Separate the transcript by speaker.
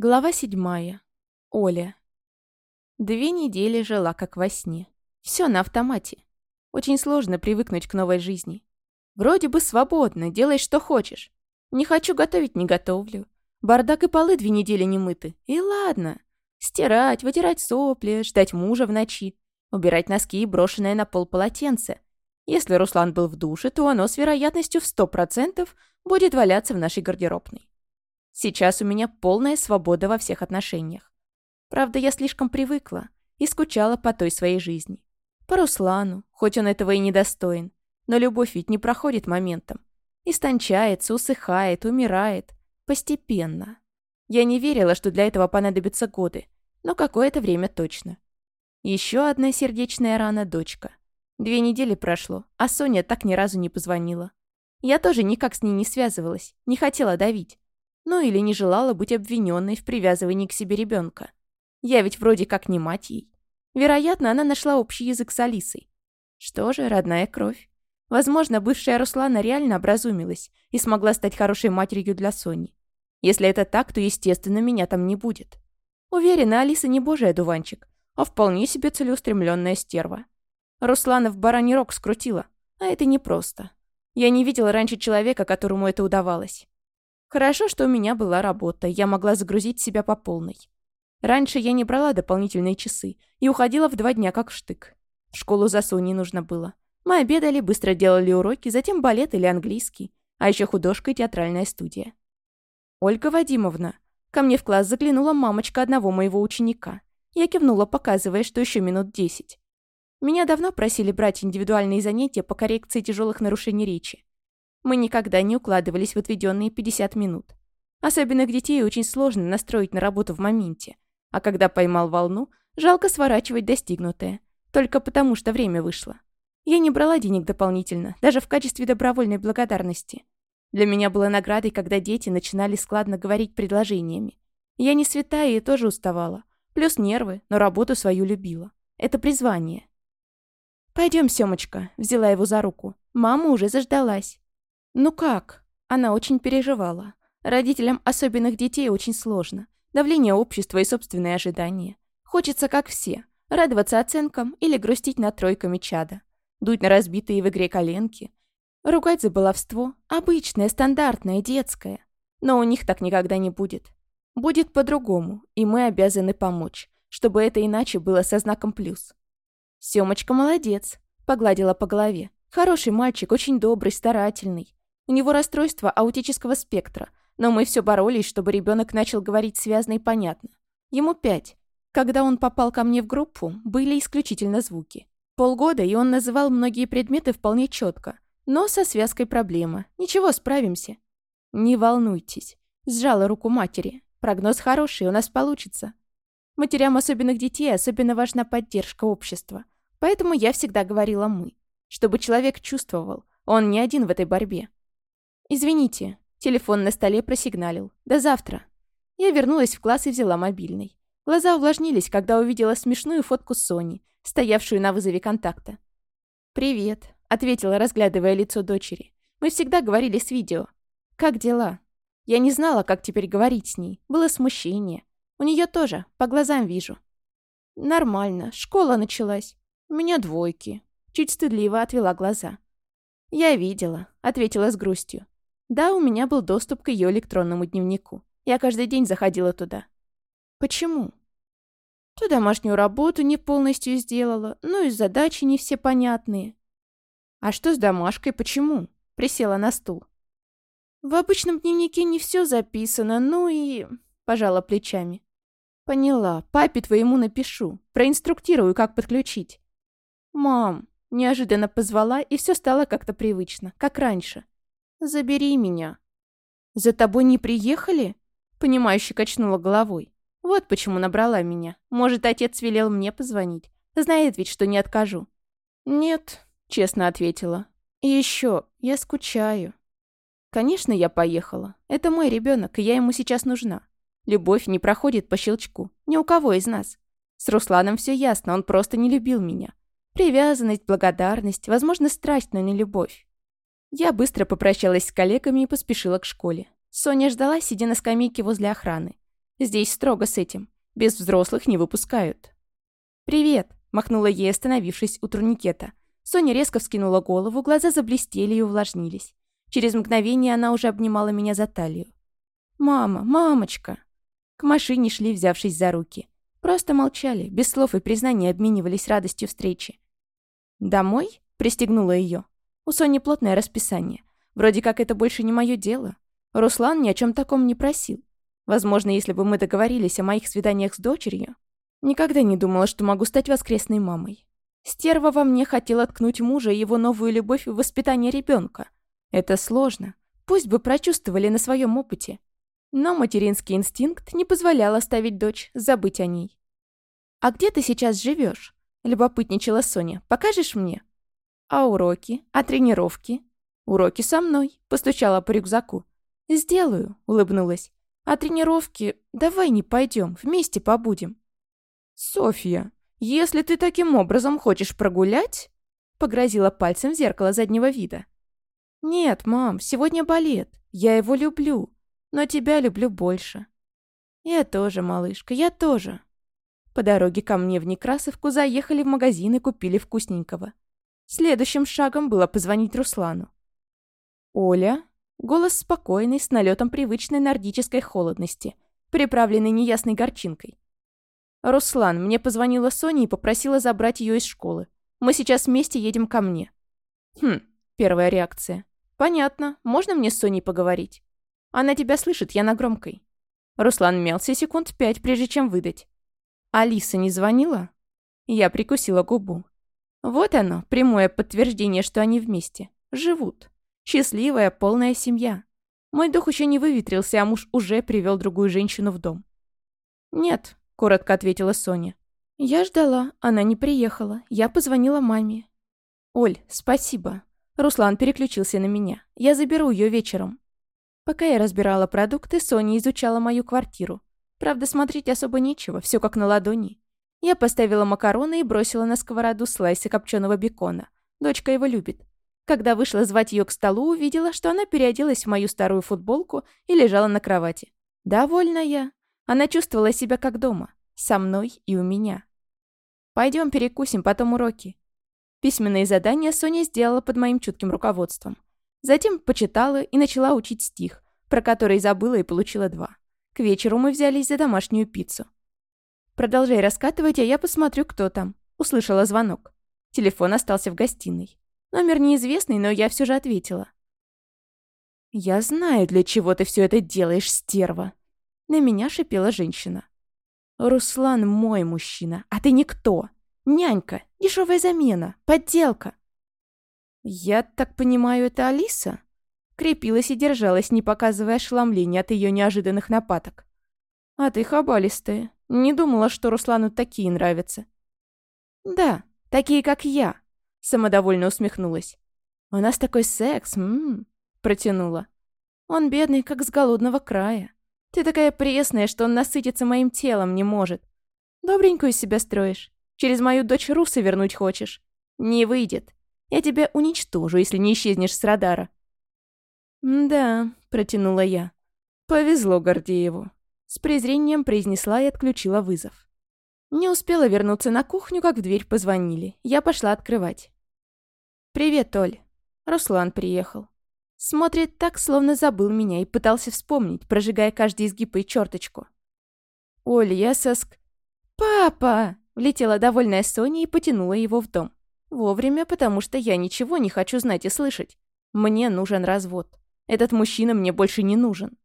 Speaker 1: Глава седьмая. Оля. Две недели жила как во сне. Все на автомате. Очень сложно привыкнуть к новой жизни. Вроде бы свободно, делай что хочешь. Не хочу готовить, не готовлю. Бардак и полы две недели не мыты. И ладно. Стирать, вытирать сопли, ждать мужа в ночи, убирать носки и брошенное на пол полотенце. Если Руслан был в душе, то оно с вероятностью в сто процентов будет валяться в нашей гардеробной. Сейчас у меня полная свобода во всех отношениях. Правда, я слишком привыкла и скучала по той своей жизни. По Руслану, хоть он этого и не достоин. Но любовь ведь не проходит моментом. Истончается, усыхает, умирает. Постепенно. Я не верила, что для этого понадобятся годы, но какое-то время точно. Еще одна сердечная рана дочка. Две недели прошло, а Соня так ни разу не позвонила. Я тоже никак с ней не связывалась, не хотела давить ну или не желала быть обвиненной в привязывании к себе ребенка. Я ведь вроде как не мать ей. Вероятно, она нашла общий язык с Алисой. Что же, родная кровь. Возможно, бывшая Руслана реально образумилась и смогла стать хорошей матерью для Сони. Если это так, то, естественно, меня там не будет. Уверена, Алиса не божий одуванчик, а вполне себе целеустремленная стерва. Руслана в бараний рог скрутила, а это непросто. Я не видела раньше человека, которому это удавалось. Хорошо, что у меня была работа, я могла загрузить себя по полной. Раньше я не брала дополнительные часы и уходила в два дня как штык. В школу за Соней нужно было. Мы обедали, быстро делали уроки, затем балет или английский, а еще художка и театральная студия. «Ольга Вадимовна», ко мне в класс заглянула мамочка одного моего ученика. Я кивнула, показывая, что еще минут десять. Меня давно просили брать индивидуальные занятия по коррекции тяжелых нарушений речи. Мы никогда не укладывались в отведенные 50 минут. Особенных детей очень сложно настроить на работу в моменте. А когда поймал волну, жалко сворачивать достигнутое. Только потому, что время вышло. Я не брала денег дополнительно, даже в качестве добровольной благодарности. Для меня было наградой, когда дети начинали складно говорить предложениями. Я не святая и тоже уставала. Плюс нервы, но работу свою любила. Это призвание. «Пойдем, Семочка», — взяла его за руку. «Мама уже заждалась». «Ну как?» Она очень переживала. Родителям особенных детей очень сложно. Давление общества и собственные ожидания. Хочется, как все, радоваться оценкам или грустить над тройками чада. Дуть на разбитые в игре коленки. Ругать за баловство. Обычное, стандартное, детское. Но у них так никогда не будет. Будет по-другому, и мы обязаны помочь, чтобы это иначе было со знаком плюс. Семочка молодец», — погладила по голове. «Хороший мальчик, очень добрый, старательный. У него расстройство аутического спектра, но мы все боролись, чтобы ребенок начал говорить связно и понятно. Ему пять. Когда он попал ко мне в группу, были исключительно звуки. Полгода, и он называл многие предметы вполне четко, но со связкой проблема. Ничего, справимся. Не волнуйтесь. Сжала руку матери. Прогноз хороший, у нас получится. Матерям особенных детей особенно важна поддержка общества. Поэтому я всегда говорила «мы». Чтобы человек чувствовал, он не один в этой борьбе. «Извините». Телефон на столе просигналил. «До завтра». Я вернулась в класс и взяла мобильный. Глаза увлажнились, когда увидела смешную фотку Сони, стоявшую на вызове контакта. «Привет», — ответила, разглядывая лицо дочери. «Мы всегда говорили с видео. Как дела?» Я не знала, как теперь говорить с ней. Было смущение. У нее тоже, по глазам вижу. «Нормально. Школа началась. У меня двойки». Чуть стыдливо отвела глаза. «Я видела», — ответила с грустью. Да, у меня был доступ к ее электронному дневнику. Я каждый день заходила туда. Почему? То домашнюю работу не полностью сделала, ну и задачи не все понятные. А что с домашкой, почему? Присела на стул. В обычном дневнике не все записано, ну и... Пожала плечами. Поняла, папе твоему напишу, проинструктирую, как подключить. Мам, неожиданно позвала, и все стало как-то привычно, как раньше. Забери меня». «За тобой не приехали?» Понимающе качнула головой. «Вот почему набрала меня. Может, отец велел мне позвонить. Знает ведь, что не откажу». «Нет», — честно ответила. «И еще, я скучаю». «Конечно, я поехала. Это мой ребенок, и я ему сейчас нужна. Любовь не проходит по щелчку. Ни у кого из нас. С Русланом все ясно, он просто не любил меня. Привязанность, благодарность, возможно, страсть, но не любовь. Я быстро попрощалась с коллегами и поспешила к школе. Соня ждала, сидя на скамейке возле охраны. Здесь строго с этим. Без взрослых не выпускают. «Привет», — махнула ей, остановившись у турникета. Соня резко вскинула голову, глаза заблестели и увлажнились. Через мгновение она уже обнимала меня за талию. «Мама, мамочка!» К машине шли, взявшись за руки. Просто молчали, без слов и признаний обменивались радостью встречи. «Домой?» — пристегнула ее. У Сони плотное расписание. Вроде как это больше не мое дело. Руслан ни о чем таком не просил. Возможно, если бы мы договорились о моих свиданиях с дочерью, никогда не думала, что могу стать воскресной мамой. Стерва во мне хотела ткнуть мужа и его новую любовь в воспитание ребенка. Это сложно. Пусть бы прочувствовали на своем опыте. Но материнский инстинкт не позволял оставить дочь, забыть о ней. «А где ты сейчас живешь? любопытничала Соня. «Покажешь мне?» «А уроки? А тренировки?» «Уроки со мной», — постучала по рюкзаку. «Сделаю», — улыбнулась. «А тренировки? Давай не пойдем, вместе побудем». «Софья, если ты таким образом хочешь прогулять...» Погрозила пальцем в зеркало заднего вида. «Нет, мам, сегодня балет. Я его люблю. Но тебя люблю больше». «Я тоже, малышка, я тоже». По дороге ко мне в Некрасовку заехали в магазин и купили вкусненького. Следующим шагом было позвонить Руслану. «Оля?» Голос спокойный, с налетом привычной нордической холодности, приправленной неясной горчинкой. «Руслан, мне позвонила Соня и попросила забрать ее из школы. Мы сейчас вместе едем ко мне». «Хм, первая реакция. Понятно. Можно мне с Соней поговорить?» «Она тебя слышит, я на громкой». Руслан мялся секунд пять, прежде чем выдать. «Алиса не звонила?» Я прикусила губу. Вот оно, прямое подтверждение, что они вместе. Живут. Счастливая, полная семья. Мой дух еще не выветрился, а муж уже привел другую женщину в дом. «Нет», — коротко ответила Соня. «Я ждала, она не приехала. Я позвонила маме». «Оль, спасибо». Руслан переключился на меня. «Я заберу ее вечером». Пока я разбирала продукты, Соня изучала мою квартиру. Правда, смотреть особо нечего, все как на ладони. Я поставила макароны и бросила на сковороду слайсы копченого бекона. Дочка его любит. Когда вышла звать ее к столу, увидела, что она переоделась в мою старую футболку и лежала на кровати. Довольная. Она чувствовала себя как дома. Со мной и у меня. Пойдем перекусим, потом уроки. Письменные задания Соня сделала под моим чутким руководством. Затем почитала и начала учить стих, про который забыла и получила два. К вечеру мы взялись за домашнюю пиццу. Продолжай раскатывать, а я посмотрю, кто там. Услышала звонок. Телефон остался в гостиной. Номер неизвестный, но я все же ответила. «Я знаю, для чего ты все это делаешь, стерва!» На меня шипела женщина. «Руслан мой мужчина, а ты никто. Нянька, дешевая замена, подделка». «Я так понимаю, это Алиса?» Крепилась и держалась, не показывая ошеломления от ее неожиданных нападок. «А ты хабалистая. Не думала, что Руслану такие нравятся». «Да, такие, как я», — самодовольно усмехнулась. «У нас такой секс, ммм», — протянула. «Он бедный, как с голодного края. Ты такая пресная, что он насытиться моим телом не может. Добренькую себя строишь. Через мою дочь Руса вернуть хочешь. Не выйдет. Я тебя уничтожу, если не исчезнешь с радара». «Да», — протянула я. «Повезло Гордееву». С презрением произнесла и отключила вызов. Не успела вернуться на кухню, как в дверь позвонили. Я пошла открывать. «Привет, Оль». Руслан приехал. Смотрит так, словно забыл меня и пытался вспомнить, прожигая каждый изгиб и черточку. «Оль, я соск...» «Папа!» — влетела довольная Соня и потянула его в дом. Вовремя, потому что я ничего не хочу знать и слышать. Мне нужен развод. Этот мужчина мне больше не нужен.